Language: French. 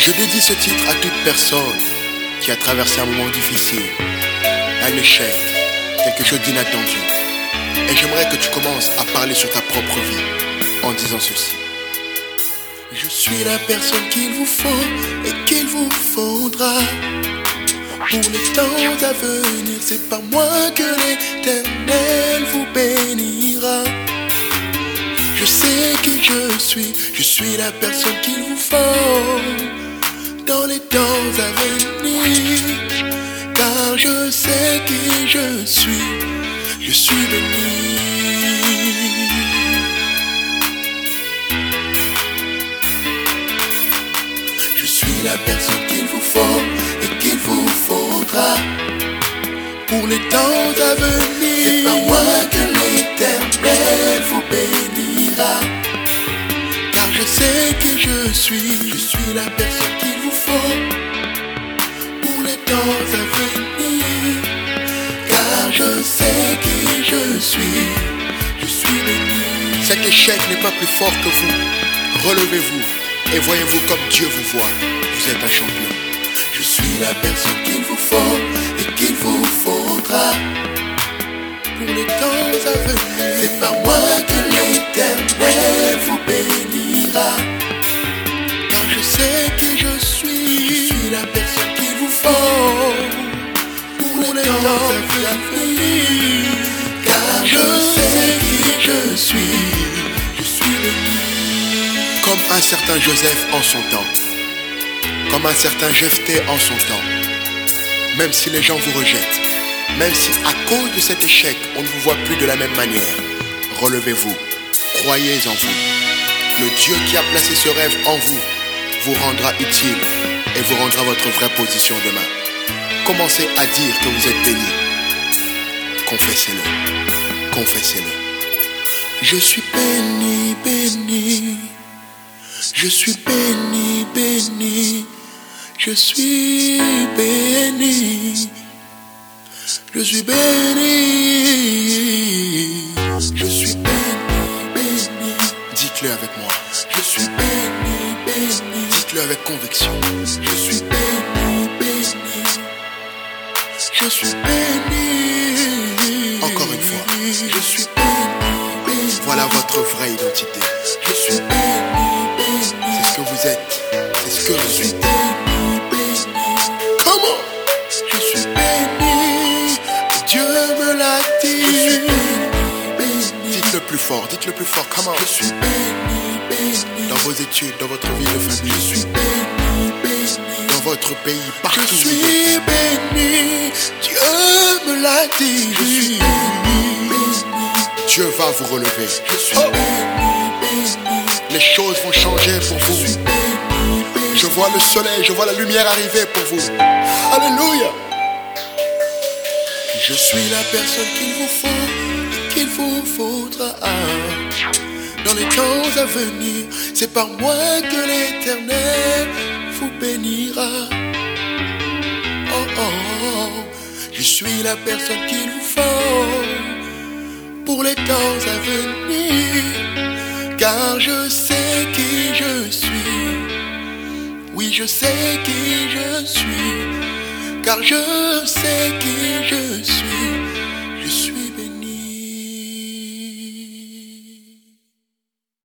Je dédie ce titre à toute personne qui a traversé un moment difficile, un échec, quelque chose d'inattendu. Et j'aimerais que tu commences à parler sur ta propre vie en disant ceci. Je suis la personne qu'il vous faut et qu'il vous faudra. Pour les temps à venir, c'est par moi que l'éternel vous bénira. Je sais qui je suis, je suis la personne qu'il vous faut dans les temps à venir. Car je sais qui je suis, je suis béni. Je suis la personne qu'il vous faut et qu'il vous faudra pour les temps à venir. C'est par moi que l'éternel vous bénira. Car je sais que je suis, je suis la personne faut pour les temps à venir. Car je sais qui je suis, je suis béni. Cet échec n'est pas plus fort que vous. Relevez-vous et voyez-vous comme Dieu vous voit. Vous êtes un champion. Je suis la personne qu'il vous faut Comme un certain Joseph en son temps, comme un certain Jephthé en son temps, même si les gens vous rejettent, même si à cause de cet échec, on ne vous voit plus de la même manière, relevez-vous, croyez en vous. Le Dieu qui a placé ce rêve en vous vous rendra utile et vous rendra votre vraie position demain. Commencez à dire que vous êtes béni. Confessez-le. Confessez-le. Je suis béni, béni. Je suis béni, béni. Je suis béni. Je suis béni. Je suis béni, béni. Dites-le avec moi. Je suis béni, béni. Dites-le avec conviction. Je suis béni. Je suis béni. Encore une fois. Je suis béni, béni. Voilà votre vraie identité. Je suis béni. C'est ce que vous êtes. C'est ce que je suis. Béni, béni. Comment Je suis béni. Dieu me l'a dit. Je suis béni, béni. Dites le plus fort. Dites le plus fort. Comment Je suis béni, béni. Dans vos études, dans votre vie de famille. Je suis béni, béni. Dans votre pays, partout. Je suis béni. L'a dit. Je suis béni. Dieu va vous relever. Béni. Les choses vont changer pour vous. Je vois le soleil, je vois la lumière arriver pour vous. Alléluia. Je suis la personne qu'il vous faut qu'il vous faudra. Dans les temps à venir, c'est par moi que l'éternel vous bénira. Oh, oh, oh. Je suis la personne qu'il vous faut pour les temps à venir. Car je sais qui je suis. Oui, je sais qui je suis. Car je sais qui.